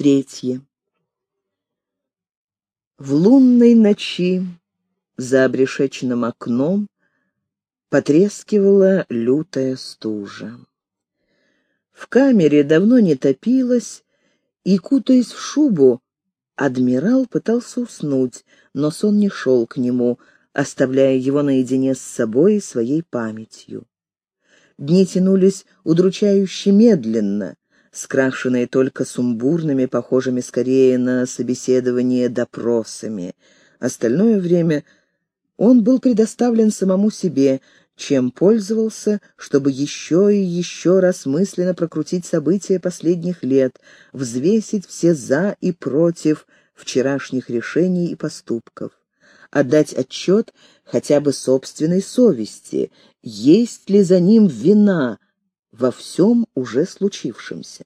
Третье. В лунной ночи за обрешеченным окном потрескивала лютая стужа. В камере давно не топилось, и, кутаясь в шубу, адмирал пытался уснуть, но сон не шел к нему, оставляя его наедине с собой и своей памятью. Дни тянулись удручающе медленно, скрашенные только сумбурными, похожими скорее на собеседование допросами. Остальное время он был предоставлен самому себе, чем пользовался, чтобы еще и еще раз мысленно прокрутить события последних лет, взвесить все «за» и «против» вчерашних решений и поступков, отдать отчет хотя бы собственной совести, есть ли за ним вина во всем уже случившемся.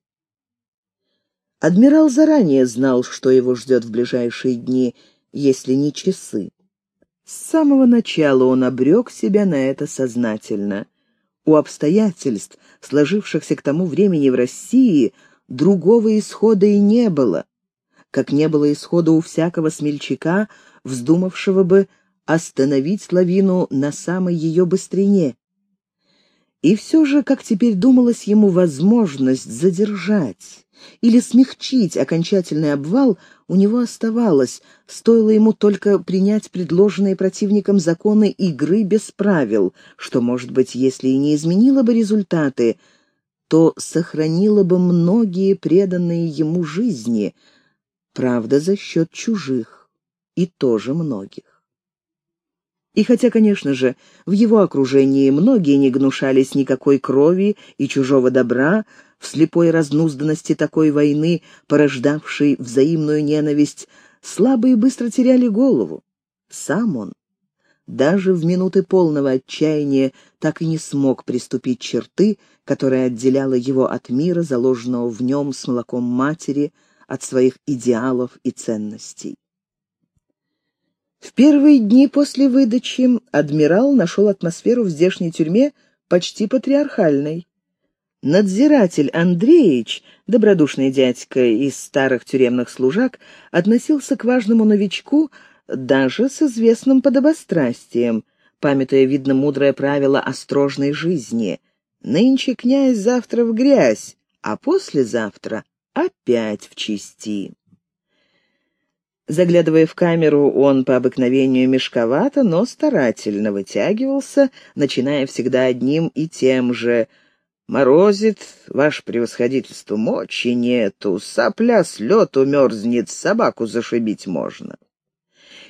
Адмирал заранее знал, что его ждет в ближайшие дни, если не часы. С самого начала он обрек себя на это сознательно. У обстоятельств, сложившихся к тому времени в России, другого исхода и не было, как не было исхода у всякого смельчака, вздумавшего бы остановить лавину на самой ее быстрине. И все же, как теперь думалось ему, возможность задержать, или смягчить окончательный обвал у него оставалось, стоило ему только принять предложенные противником законы игры без правил, что, может быть, если и не изменило бы результаты, то сохранило бы многие преданные ему жизни, правда, за счет чужих, и тоже многих. И хотя, конечно же, в его окружении многие не гнушались никакой крови и чужого добра, в слепой разнузданности такой войны, порождавшей взаимную ненависть, слабые быстро теряли голову. Сам он, даже в минуты полного отчаяния, так и не смог приступить черты, которая отделяла его от мира, заложенного в нем с молоком матери, от своих идеалов и ценностей. В первые дни после выдачи адмирал нашел атмосферу в здешней тюрьме почти патриархальной. Надзиратель Андреевич, добродушный дядька из старых тюремных служак, относился к важному новичку даже с известным подобострастием, памятуя, видно, мудрое правило острожной жизни. «Нынче князь, завтра в грязь, а послезавтра опять в чисти». Заглядывая в камеру, он по обыкновению мешковато, но старательно вытягивался, начиная всегда одним и тем же — Морозит, ваше превосходительство, мочи нету, сопля с лету мерзнет, собаку зашибить можно.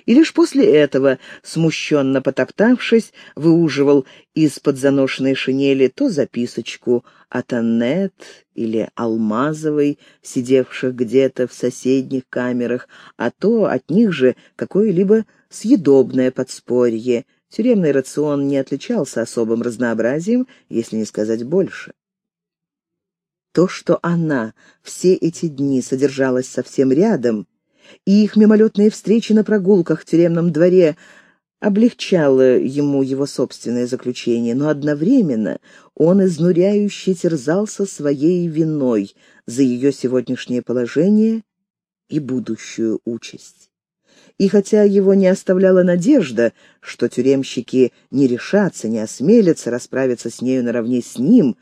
И лишь после этого, смущенно потоптавшись, выуживал из-под заношенной шинели то записочку от Аннет или Алмазовой, сидевших где-то в соседних камерах, а то от них же какое-либо съедобное подспорье, Тюремный рацион не отличался особым разнообразием, если не сказать больше. То, что она все эти дни содержалась совсем рядом, и их мимолетные встречи на прогулках в тюремном дворе облегчало ему его собственное заключение, но одновременно он изнуряюще терзался своей виной за ее сегодняшнее положение и будущую участь и хотя его не оставляла надежда, что тюремщики не решатся, не осмелятся расправиться с нею наравне с ним,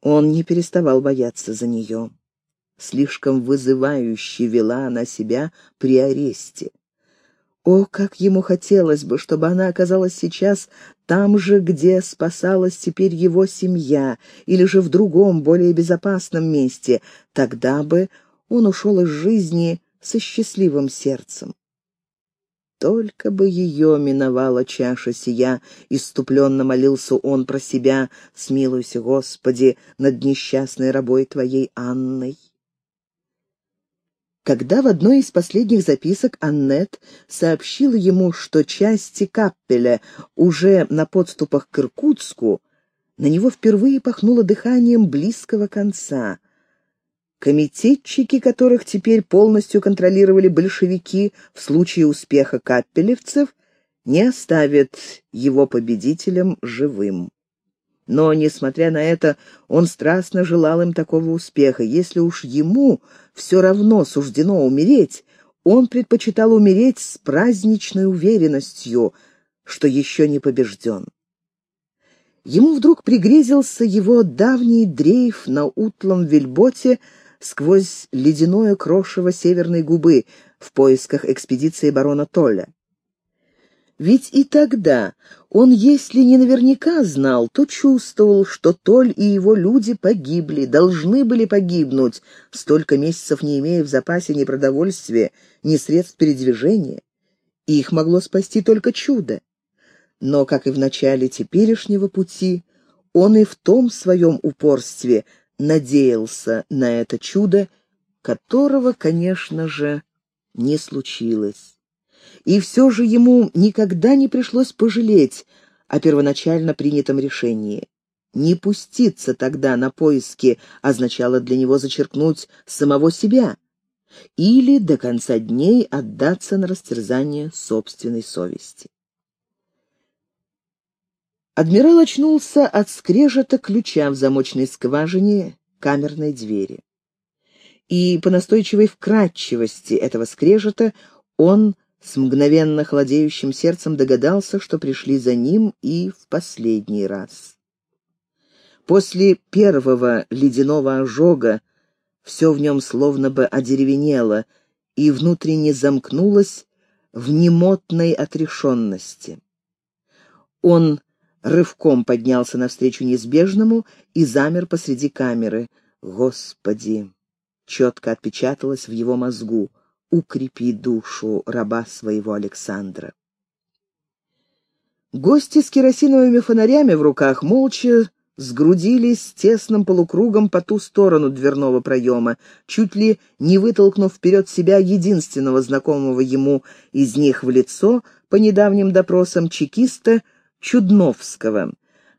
он не переставал бояться за нее. Слишком вызывающе вела она себя при аресте. О, как ему хотелось бы, чтобы она оказалась сейчас там же, где спасалась теперь его семья, или же в другом, более безопасном месте. Тогда бы он ушел из жизни со счастливым сердцем. Только бы ее миновала чаша сия, иступленно молился он про себя, смилуйся, Господи, над несчастной рабой Твоей Анной. Когда в одной из последних записок Аннет сообщила ему, что части Каппеля уже на подступах к Иркутску, на него впервые пахнуло дыханием близкого конца. Комитетчики, которых теперь полностью контролировали большевики в случае успеха каппелевцев, не оставят его победителем живым. Но, несмотря на это, он страстно желал им такого успеха. Если уж ему все равно суждено умереть, он предпочитал умереть с праздничной уверенностью, что еще не побежден. Ему вдруг пригрезился его давний дрейф на утлом вельботе сквозь ледяное крошево северной губы в поисках экспедиции барона Толля. Ведь и тогда он, если не наверняка знал, то чувствовал, что Толь и его люди погибли, должны были погибнуть, столько месяцев не имея в запасе ни продовольствия, ни средств передвижения. И их могло спасти только чудо. Но, как и в начале теперешнего пути, он и в том своем упорстве надеялся на это чудо, которого, конечно же, не случилось и все же ему никогда не пришлось пожалеть о первоначально принятом решении. Не пуститься тогда на поиски означало для него зачеркнуть самого себя или до конца дней отдаться на растерзание собственной совести. Адмирал очнулся от скрежета ключа в замочной скважине камерной двери. И по настойчивой вкрадчивости этого скрежета он с мгновенно холодеющим сердцем догадался, что пришли за ним и в последний раз. После первого ледяного ожога все в нем словно бы одеревенело и внутренне замкнулось в немотной отрешенности. Он рывком поднялся навстречу неизбежному и замер посреди камеры. «Господи!» — четко отпечаталось в его мозгу — укрепи душу раба своего Александра. Гости с керосиновыми фонарями в руках молча сгрудились тесным полукругом по ту сторону дверного проема, чуть ли не вытолкнув вперед себя единственного знакомого ему из них в лицо по недавним допросам чекиста Чудновского,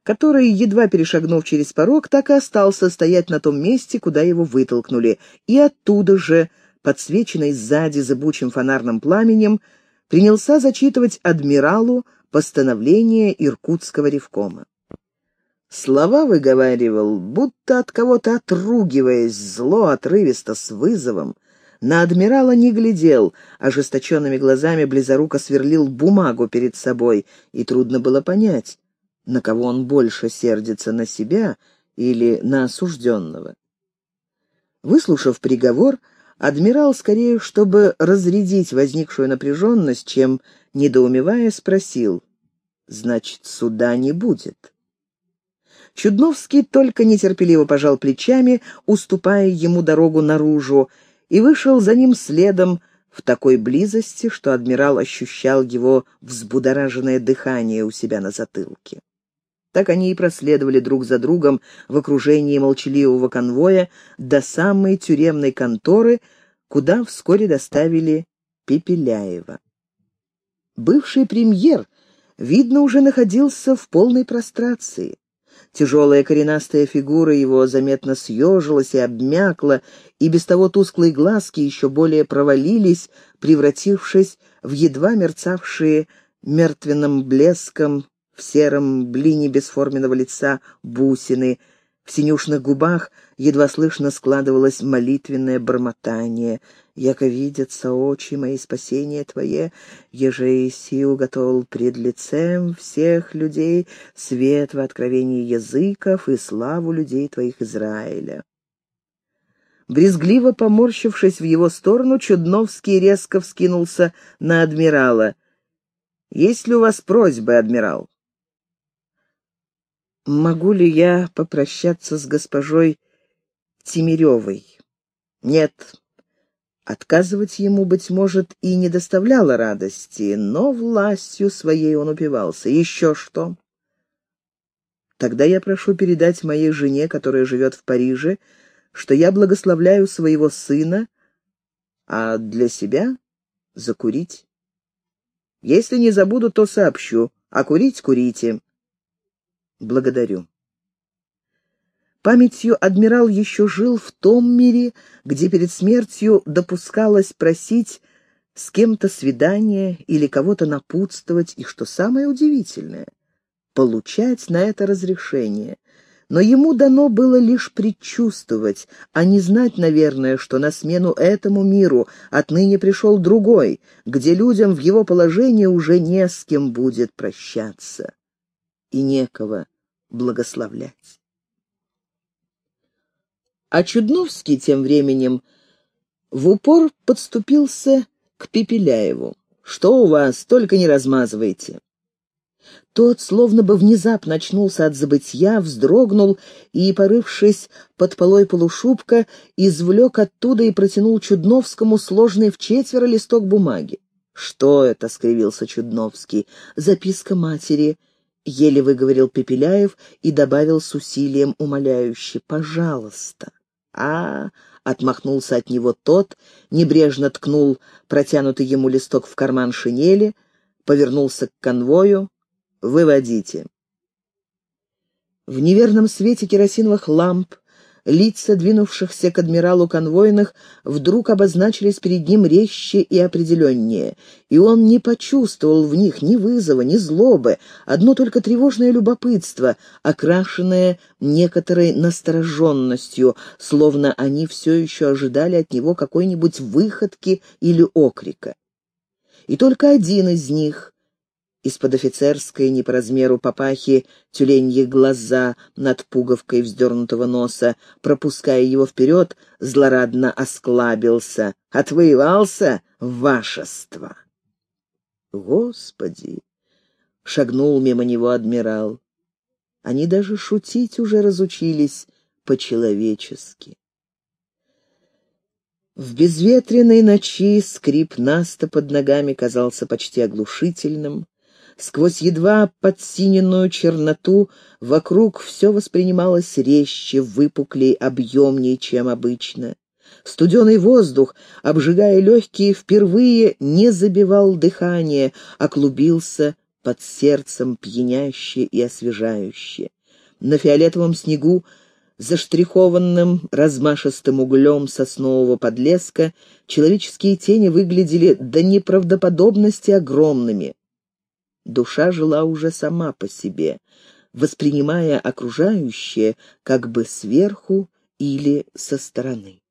который, едва перешагнув через порог, так и остался стоять на том месте, куда его вытолкнули, и оттуда же подсвеченный сзади зыбучим фонарным пламенем, принялся зачитывать адмиралу постановление Иркутского ревкома. Слова выговаривал, будто от кого-то отругиваясь, зло, отрывисто, с вызовом. На адмирала не глядел, ожесточенными глазами близоруко сверлил бумагу перед собой, и трудно было понять, на кого он больше сердится, на себя или на осужденного. Выслушав приговор, Адмирал, скорее, чтобы разрядить возникшую напряженность, чем, недоумевая, спросил, «Значит, суда не будет?» Чудновский только нетерпеливо пожал плечами, уступая ему дорогу наружу, и вышел за ним следом в такой близости, что адмирал ощущал его взбудораженное дыхание у себя на затылке. Так они и проследовали друг за другом в окружении молчаливого конвоя до самой тюремной конторы, куда вскоре доставили Пепеляева. Бывший премьер, видно, уже находился в полной прострации. Тяжелая коренастая фигура его заметно съежилась и обмякла, и без того тусклые глазки еще более провалились, превратившись в едва мерцавшие мертвенным блеском в сером блине бесформенного лица бусины, в синюшных губах едва слышно складывалось молитвенное бормотание. «Яко видятся очи мои спасения Твое, еже Иси уготовил пред лицем всех людей свет в откровении языков и славу людей Твоих Израиля». Брезгливо поморщившись в его сторону, Чудновский резко вскинулся на адмирала. «Есть ли у вас просьбы, адмирал?» Могу ли я попрощаться с госпожой Тимиревой? Нет. Отказывать ему, быть может, и не доставляло радости, но властью своей он упивался. Еще что? Тогда я прошу передать моей жене, которая живет в Париже, что я благословляю своего сына, а для себя — закурить. Если не забуду, то сообщу, а курить — курите. Благодарю. Памятью адмирал еще жил в том мире, где перед смертью допускалось просить с кем-то свидания или кого-то напутствовать, и что самое удивительное, получать на это разрешение. Но ему дано было лишь предчувствовать, а не знать, наверное, что на смену этому миру отныне пришел другой, где людям в его положении уже не с кем будет прощаться и некого благословлять. А Чудновский тем временем в упор подступился к Пепеляеву. «Что у вас? Только не размазывайте». Тот, словно бы внезапно очнулся от забытья, вздрогнул и, порывшись под полой полушубка, извлек оттуда и протянул Чудновскому сложный в четверо листок бумаги. «Что это?» — скривился Чудновский. «Записка матери», — еле выговорил Пепеляев и добавил с усилием умоляюще. «Пожалуйста». «А, Отмахнулся от него тот, небрежно ткнул протянутый ему листок в карман шинели, повернулся к конвою. «Выводите». В неверном свете керосиновых ламп лица двинувшихся к адмиралу конвойных вдруг обозначились перед ним резче и определеннее, и он не почувствовал в них ни вызова, ни злобы, одно только тревожное любопытство, окрашенное некоторой настороженностью, словно они все еще ожидали от него какой-нибудь выходки или окрика. И только один из них, из-под офицерской, не по размеру папахи, тюленьи глаза над пуговкой вздернутого носа, пропуская его вперед, злорадно осклабился. «Отвоевался, вашество!» «Господи!» — шагнул мимо него адмирал. Они даже шутить уже разучились по-человечески. В безветренной ночи скрип Наста под ногами казался почти оглушительным. Сквозь едва подсиненную черноту вокруг все воспринималось резче, выпуклей, объемнее, чем обычно. Студеный воздух, обжигая легкие, впервые не забивал дыхание, а клубился под сердцем пьяняще и освежающе. На фиолетовом снегу, заштрихованным размашистым углем соснового подлеска, человеческие тени выглядели до неправдоподобности огромными. Душа жила уже сама по себе, воспринимая окружающее как бы сверху или со стороны.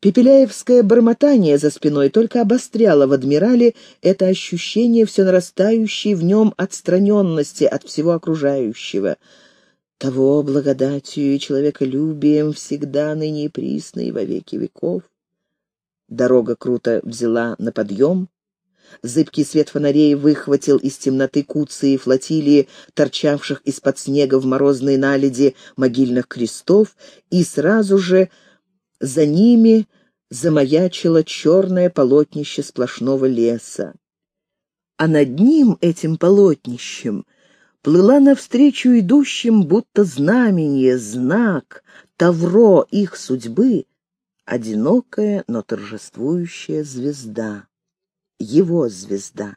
Пепеляевское бормотание за спиной только обостряло в адмирале это ощущение все нарастающей в нем отстраненности от всего окружающего. Того благодатью и человеколюбием всегда ныне и присно и во веки веков. Дорога круто взяла на подъем, Зыбкий свет фонарей выхватил из темноты куцы и флотилии, торчавших из-под снега в морозной наледи могильных крестов, и сразу же за ними замаячило черное полотнище сплошного леса. А над ним, этим полотнищем, плыла навстречу идущим, будто знамение, знак, тавро их судьбы, одинокая, но торжествующая звезда его звезда.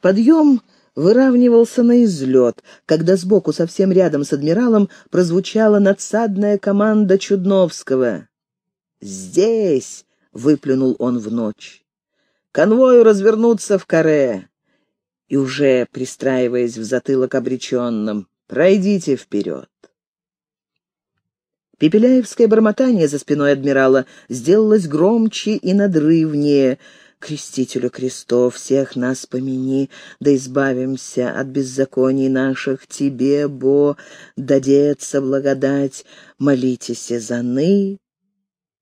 Подъем выравнивался на излет, когда сбоку, совсем рядом с адмиралом, прозвучала надсадная команда Чудновского. «Здесь!» — выплюнул он в ночь. «Конвою развернуться в каре!» И уже, пристраиваясь в затылок обреченным, «Пройдите вперед!» Пепеляевское бормотание за спиной адмирала сделалось громче и надрывнее. «Крестителю крестов, всех нас помяни, да избавимся от беззаконий наших тебе, бо, дадется благодать, молитесь за ны».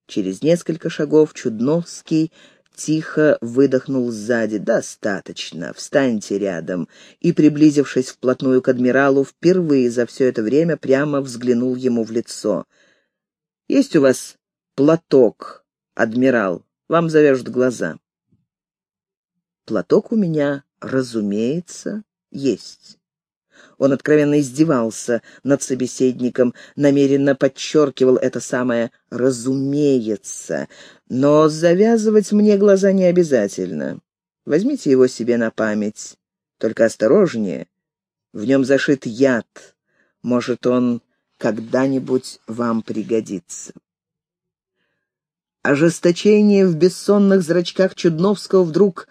Через несколько шагов Чудновский тихо выдохнул сзади. «Достаточно, встаньте рядом». И, приблизившись вплотную к адмиралу, впервые за все это время прямо взглянул ему в лицо — есть у вас платок, адмирал? Вам завяжут глаза. Платок у меня, разумеется, есть. Он откровенно издевался над собеседником, намеренно подчеркивал это самое «разумеется». Но завязывать мне глаза не обязательно. Возьмите его себе на память. Только осторожнее. В нем зашит яд. Может, он когда-нибудь вам пригодится. Ожесточение в бессонных зрачках Чудновского вдруг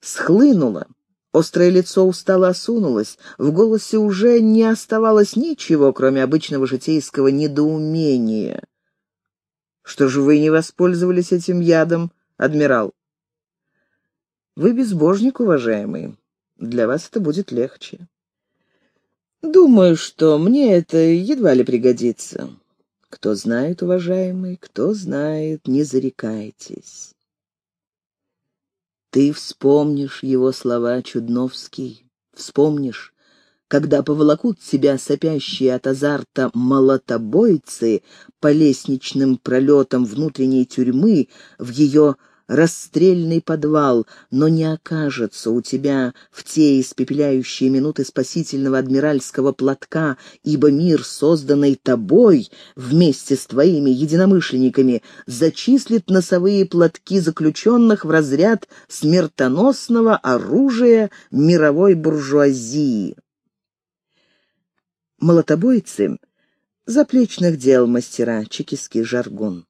схлынуло. Острое лицо устало осунулось, в голосе уже не оставалось ничего, кроме обычного житейского недоумения. «Что же вы не воспользовались этим ядом, адмирал?» «Вы безбожник, уважаемый. Для вас это будет легче». «Думаю, что мне это едва ли пригодится. Кто знает, уважаемый, кто знает, не зарекайтесь». Ты вспомнишь его слова, Чудновский, вспомнишь, когда поволокут тебя сопящие от азарта молотобойцы по лестничным пролетам внутренней тюрьмы в ее расстрельный подвал, но не окажется у тебя в те испепеляющие минуты спасительного адмиральского платка, ибо мир, созданный тобой вместе с твоими единомышленниками, зачислит носовые платки заключенных в разряд смертоносного оружия мировой буржуазии. Молотобойцы — заплечных дел мастера, чекистский жаргон.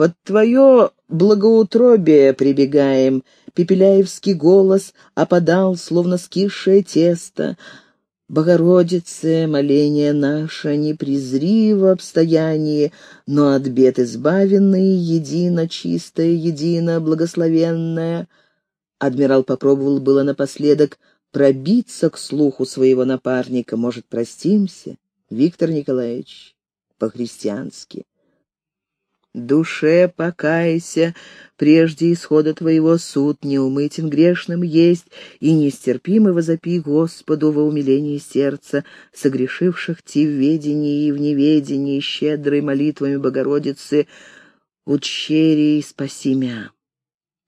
Под твое благоутробие прибегаем, Пепеляевский голос опадал, словно скисшее тесто. Богородице, моление наше, не презри в обстоянии, но от бед избавенные, едино чистое, едино благословенное. Адмирал попробовал было напоследок пробиться к слуху своего напарника. Может, простимся, Виктор Николаевич, по-христиански. Душе покайся, прежде исхода твоего суд неумытен грешным есть, и нестерпимо возопи Господу во умилении сердца, согрешивших ти в ведении и в неведении, щедрой молитвами Богородицы, учерий спаси мя.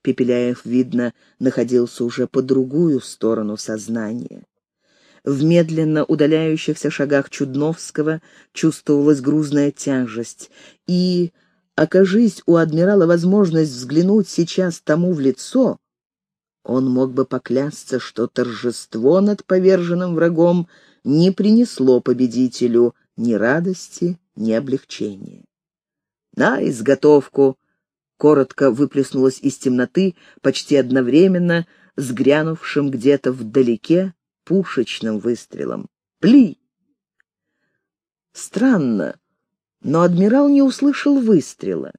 Пепеляев, видно, находился уже по другую сторону сознания. В медленно удаляющихся шагах Чудновского чувствовалась грузная тяжесть, и окажись у адмирала возможность взглянуть сейчас тому в лицо, он мог бы поклясться, что торжество над поверженным врагом не принесло победителю ни радости, ни облегчения. «На изготовку!» — коротко выплеснулось из темноты почти одновременно с грянувшим где-то вдалеке пушечным выстрелом. «Пли!» Странно, но адмирал не услышал выстрела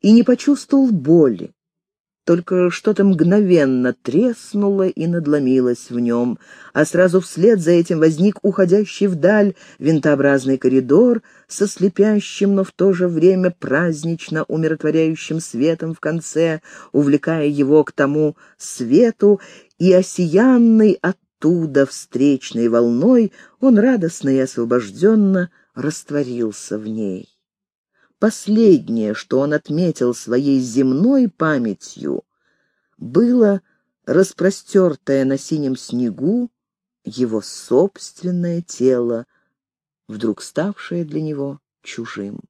и не почувствовал боли. Только что-то мгновенно треснуло и надломилось в нем, а сразу вслед за этим возник уходящий вдаль винтообразный коридор со слепящим, но в то же время празднично умиротворяющим светом в конце, увлекая его к тому свету, и осиянный оттуда встречной волной он радостно и освобожденно растворился в ней. Последнее, что он отметил своей земной памятью, было распростертое на синем снегу его собственное тело, вдруг ставшее для него чужим.